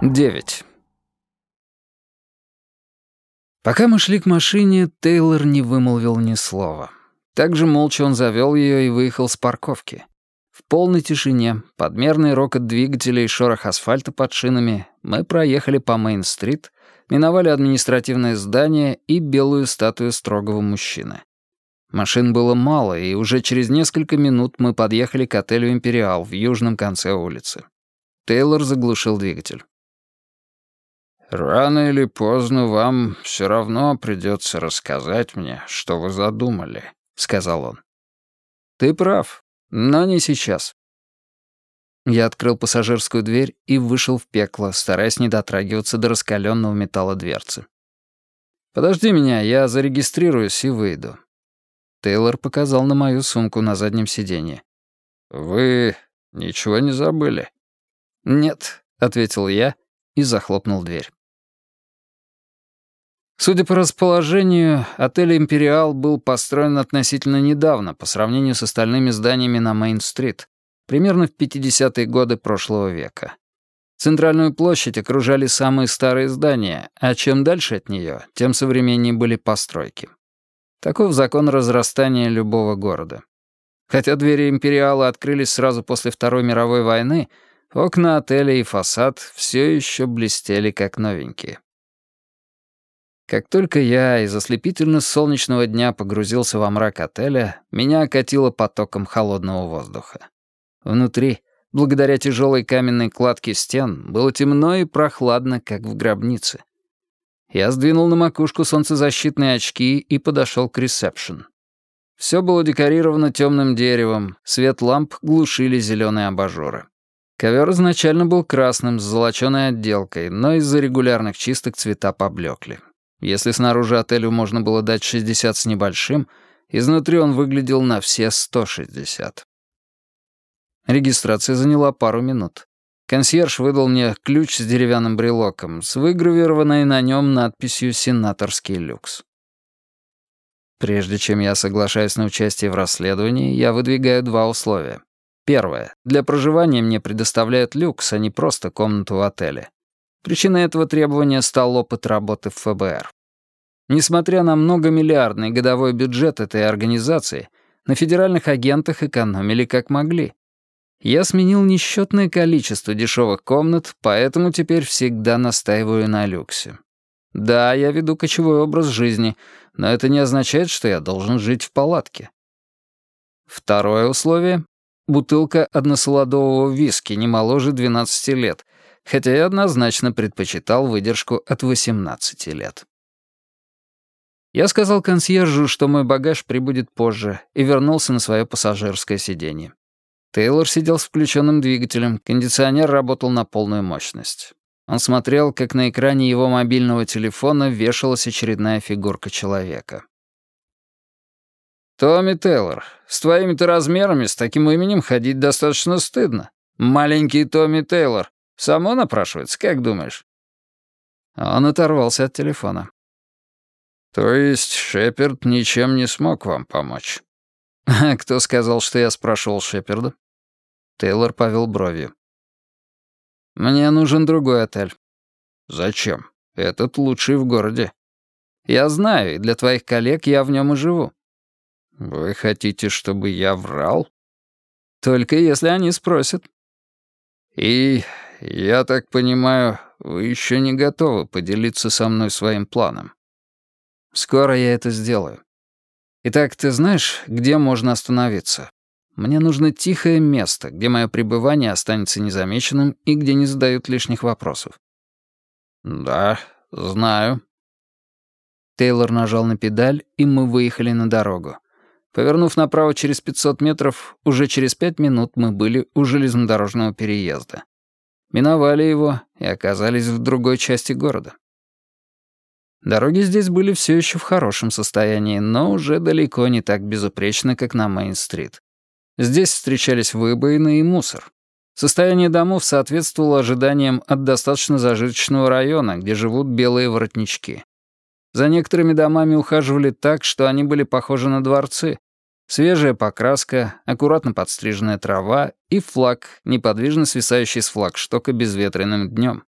9. Пока мы шли к машине, Тейлор не вымолвил ни слова. Также молча он завел ее и выехал с парковки. В полной тишине, подмерный рокот двигателя и шорох асфальта под шинами, мы проехали по Мейн-стрит, миновали административное здание и белую статую строгого мужчины. Машин было мало, и уже через несколько минут мы подъехали к отелю «Империал» в южном конце улицы. Тейлор заглушил двигатель. «Рано или поздно вам все равно придется рассказать мне, что вы задумали», — сказал он. «Ты прав, но не сейчас». Я открыл пассажирскую дверь и вышел в пекло, стараясь не дотрагиваться до раскаленного металла дверцы. «Подожди меня, я зарегистрируюсь и выйду». Тейлор показал на мою сумку на заднем сиденье. «Вы ничего не забыли?» «Нет», — ответил я и захлопнул дверь. Судя по расположению, отель «Империал» был построен относительно недавно по сравнению с остальными зданиями на Мейн-стрит, примерно в 50-е годы прошлого века. Центральную площадь окружали самые старые здания, а чем дальше от нее, тем современнее были постройки. Таков закон разрастания любого города. Хотя двери «Империала» открылись сразу после Второй мировой войны, окна отеля и фасад все еще блестели как новенькие. Как только я из ослепительно-солнечного дня погрузился во мрак отеля, меня окатило потоком холодного воздуха. Внутри, благодаря тяжелой каменной кладке стен, было темно и прохладно, как в гробнице. Я сдвинул на макушку солнцезащитные очки и подошел к ресепшн. Все было декорировано темным деревом, свет ламп глушили зеленые абажуры. Ковер изначально был красным с золоченой отделкой, но из-за регулярных чисток цвета поблекли. Если снаружи отелю можно было дать 60 с небольшим, изнутри он выглядел на все 160. Регистрация заняла пару минут. Консьерж выдал мне ключ с деревянным брелоком, с выгравированной на нем надписью «Сенаторский люкс». Прежде чем я соглашаюсь на участие в расследовании, я выдвигаю два условия. Первое. Для проживания мне предоставляют люкс, а не просто комнату в отеле. Причиной этого требования стал опыт работы в ФБР. Несмотря на многомиллиардный годовой бюджет этой организации, на федеральных агентах экономили как могли. Я сменил несчетное количество дешевых комнат, поэтому теперь всегда настаиваю на люксе. Да, я веду кочевой образ жизни, но это не означает, что я должен жить в палатке. Второе условие — бутылка односолодового виски не моложе 12 лет — хотя я однозначно предпочитал выдержку от 18 лет. Я сказал консьержу, что мой багаж прибудет позже, и вернулся на свое пассажирское сиденье. Тейлор сидел с включенным двигателем, кондиционер работал на полную мощность. Он смотрел, как на экране его мобильного телефона вешалась очередная фигурка человека. «Томми Тейлор, с твоими-то размерами с таким именем ходить достаточно стыдно. Маленький Томми Тейлор, Само напрашивается, как думаешь?» Он оторвался от телефона. «То есть Шеперд ничем не смог вам помочь?» «А кто сказал, что я спрашивал Шеперда?» Тейлор повел бровью. «Мне нужен другой отель». «Зачем? Этот лучший в городе». «Я знаю, и для твоих коллег я в нем и живу». «Вы хотите, чтобы я врал?» «Только если они спросят». «И я так понимаю, вы еще не готовы поделиться со мной своим планом. Скоро я это сделаю. Итак, ты знаешь, где можно остановиться? Мне нужно тихое место, где мое пребывание останется незамеченным и где не задают лишних вопросов. Да, знаю. Тейлор нажал на педаль, и мы выехали на дорогу. Повернув направо через 500 метров, уже через пять минут мы были у железнодорожного переезда миновали его и оказались в другой части города. Дороги здесь были все еще в хорошем состоянии, но уже далеко не так безупречны, как на Мейн-стрит. Здесь встречались выбоины и мусор. Состояние домов соответствовало ожиданиям от достаточно зажиточного района, где живут белые воротнички. За некоторыми домами ухаживали так, что они были похожи на дворцы, Свежая покраска, аккуратно подстриженная трава и флаг, неподвижно свисающий с флагштока безветренным днем.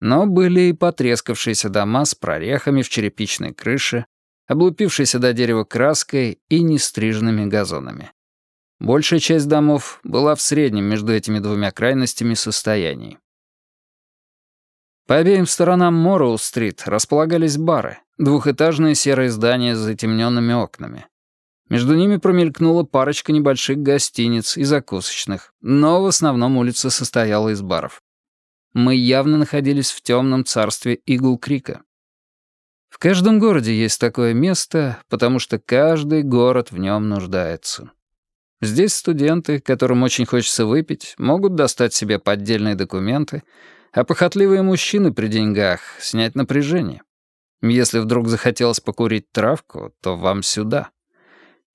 Но были и потрескавшиеся дома с прорехами в черепичной крыше, облупившейся до дерева краской и нестриженными газонами. Большая часть домов была в среднем между этими двумя крайностями состояний. По обеим сторонам Морроу-стрит располагались бары, двухэтажные серые здания с затемненными окнами. Между ними промелькнула парочка небольших гостиниц и закусочных, но в основном улица состояла из баров. Мы явно находились в темном царстве Игл-Крика. В каждом городе есть такое место, потому что каждый город в нем нуждается. Здесь студенты, которым очень хочется выпить, могут достать себе поддельные документы, а похотливые мужчины при деньгах — снять напряжение. Если вдруг захотелось покурить травку, то вам сюда.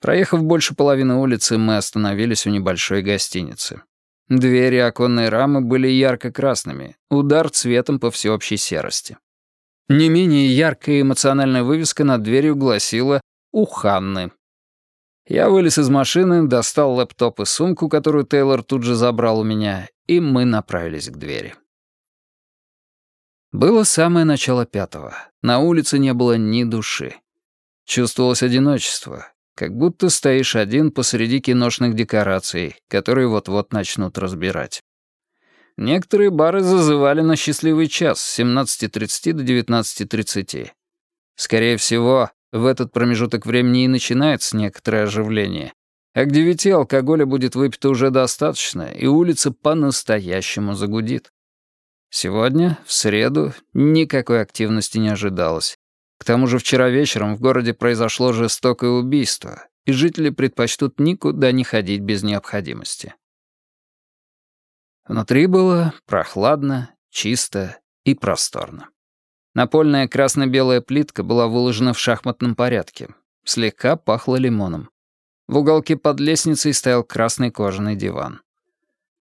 Проехав больше половины улицы, мы остановились у небольшой гостиницы. Двери и оконные рамы были ярко-красными, удар цветом по всеобщей серости. Не менее яркая эмоциональная вывеска над дверью гласила «У Ханны». Я вылез из машины, достал лэптоп и сумку, которую Тейлор тут же забрал у меня, и мы направились к двери. Было самое начало пятого. На улице не было ни души. Чувствовалось одиночество, как будто стоишь один посреди киношных декораций, которые вот-вот начнут разбирать. Некоторые бары зазывали на счастливый час с 17.30 до 19.30. Скорее всего, в этот промежуток времени и начинается некоторое оживление. А к девяти алкоголя будет выпито уже достаточно, и улица по-настоящему загудит. Сегодня, в среду, никакой активности не ожидалось. К тому же вчера вечером в городе произошло жестокое убийство, и жители предпочтут никуда не ходить без необходимости. Внутри было прохладно, чисто и просторно. Напольная красно-белая плитка была выложена в шахматном порядке. Слегка пахло лимоном. В уголке под лестницей стоял красный кожаный диван.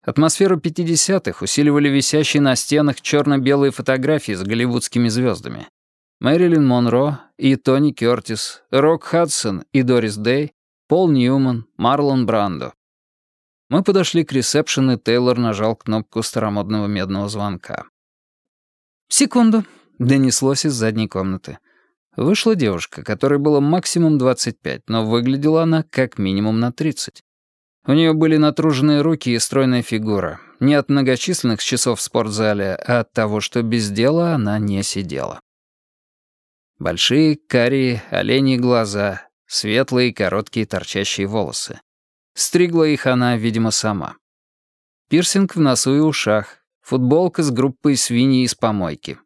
Атмосферу 50-х усиливали висящие на стенах черно-белые фотографии с голливудскими звездами. Мэрилин Монро и Тони Кёртис, Рок Хадсон и Дорис Дэй, Пол Ньюман, Марлон Брандо. Мы подошли к ресепшену, и Тейлор нажал кнопку старомодного медного звонка. «Секунду», — донеслось из задней комнаты. Вышла девушка, которой было максимум 25, но выглядела она как минимум на 30. У нее были натруженные руки и стройная фигура. Не от многочисленных часов в спортзале, а от того, что без дела она не сидела. Большие, карие, оленьи глаза, светлые, короткие, торчащие волосы. Стригла их она, видимо, сама. Пирсинг в носу и ушах, футболка с группой свиньи из помойки.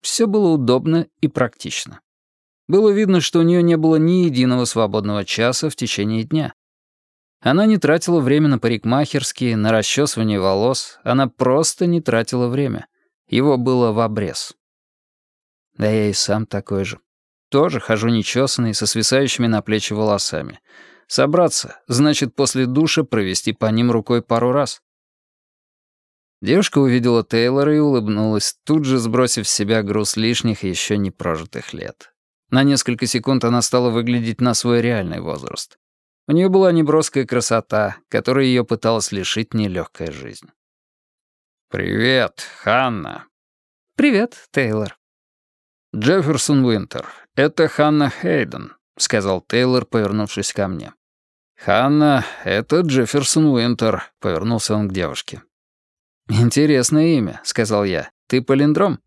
Все было удобно и практично. Было видно, что у нее не было ни единого свободного часа в течение дня. Она не тратила время на парикмахерские, на расчесывание волос, она просто не тратила время. Его было в обрез. Да я и сам такой же. Тоже хожу нечесанный, со свисающими на плечи волосами. Собраться, значит, после душа провести по ним рукой пару раз. Девушка увидела Тейлора и улыбнулась, тут же сбросив с себя груз лишних еще не прожитых лет. На несколько секунд она стала выглядеть на свой реальный возраст. У нее была неброская красота, которой ее пыталась лишить нелегкая жизнь. «Привет, Ханна». «Привет, Тейлор». «Джефферсон Уинтер, это Ханна Хейден», — сказал Тейлор, повернувшись ко мне. «Ханна, это Джефферсон Уинтер», — повернулся он к девушке. «Интересное имя», — сказал я. «Ты полиндром?»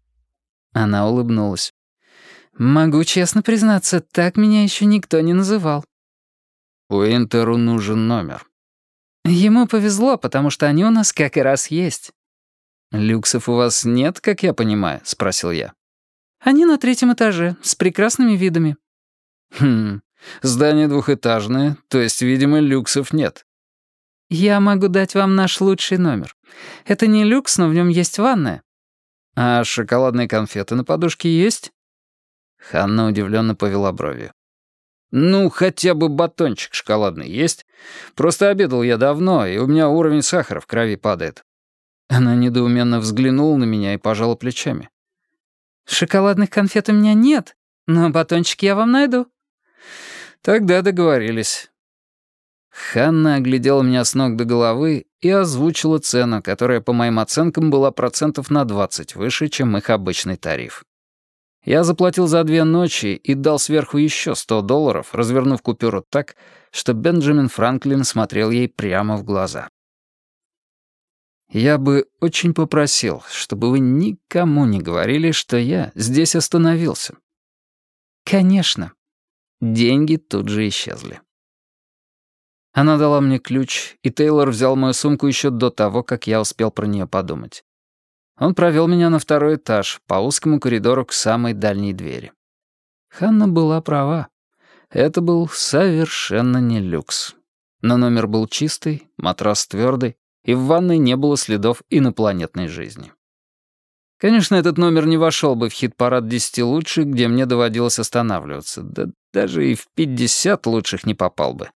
Она улыбнулась. «Могу честно признаться, так меня еще никто не называл». «Уинтеру нужен номер». «Ему повезло, потому что они у нас как и раз есть». «Люксов у вас нет, как я понимаю?» — спросил я. Они на третьем этаже, с прекрасными видами». «Хм, здание двухэтажное, то есть, видимо, люксов нет». «Я могу дать вам наш лучший номер. Это не люкс, но в нем есть ванная». «А шоколадные конфеты на подушке есть?» Ханна удивленно повела бровью. «Ну, хотя бы батончик шоколадный есть. Просто обедал я давно, и у меня уровень сахара в крови падает». Она недоуменно взглянула на меня и пожала плечами. «Шоколадных конфет у меня нет, но батончики я вам найду». «Тогда договорились». Ханна оглядела меня с ног до головы и озвучила цену, которая, по моим оценкам, была процентов на 20 выше, чем их обычный тариф. Я заплатил за две ночи и дал сверху еще 100 долларов, развернув купюру так, что Бенджамин Франклин смотрел ей прямо в глаза. Я бы очень попросил, чтобы вы никому не говорили, что я здесь остановился. Конечно. Деньги тут же исчезли. Она дала мне ключ, и Тейлор взял мою сумку еще до того, как я успел про нее подумать. Он провел меня на второй этаж, по узкому коридору к самой дальней двери. Ханна была права. Это был совершенно не люкс. Но номер был чистый, матрас твердый, и в ванной не было следов инопланетной жизни. Конечно, этот номер не вошел бы в хит-парад 10 лучших, где мне доводилось останавливаться, да даже и в 50 лучших не попал бы.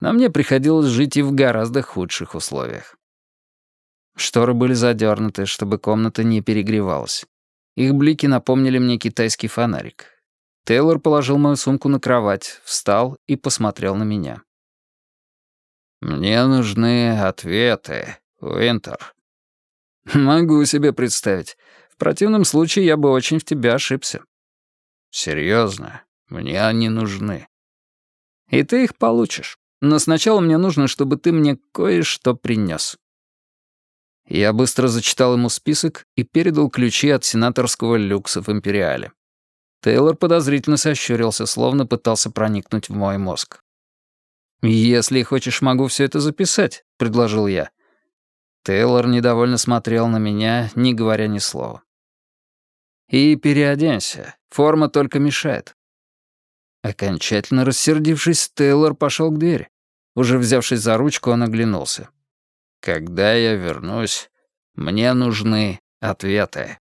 Но мне приходилось жить и в гораздо худших условиях. Шторы были задернуты, чтобы комната не перегревалась. Их блики напомнили мне китайский фонарик. Тейлор положил мою сумку на кровать, встал и посмотрел на меня. «Мне нужны ответы, Уинтер». «Могу себе представить. В противном случае я бы очень в тебя ошибся». «Серьезно, мне они нужны». «И ты их получишь. Но сначала мне нужно, чтобы ты мне кое-что принес. Я быстро зачитал ему список и передал ключи от сенаторского люкса в Империале. Тейлор подозрительно сощурился, словно пытался проникнуть в мой мозг. «Если хочешь, могу все это записать», — предложил я. Тейлор недовольно смотрел на меня, не говоря ни слова. «И переоденься. Форма только мешает». Окончательно рассердившись, Тейлор пошел к двери. Уже взявшись за ручку, он оглянулся. «Когда я вернусь, мне нужны ответы».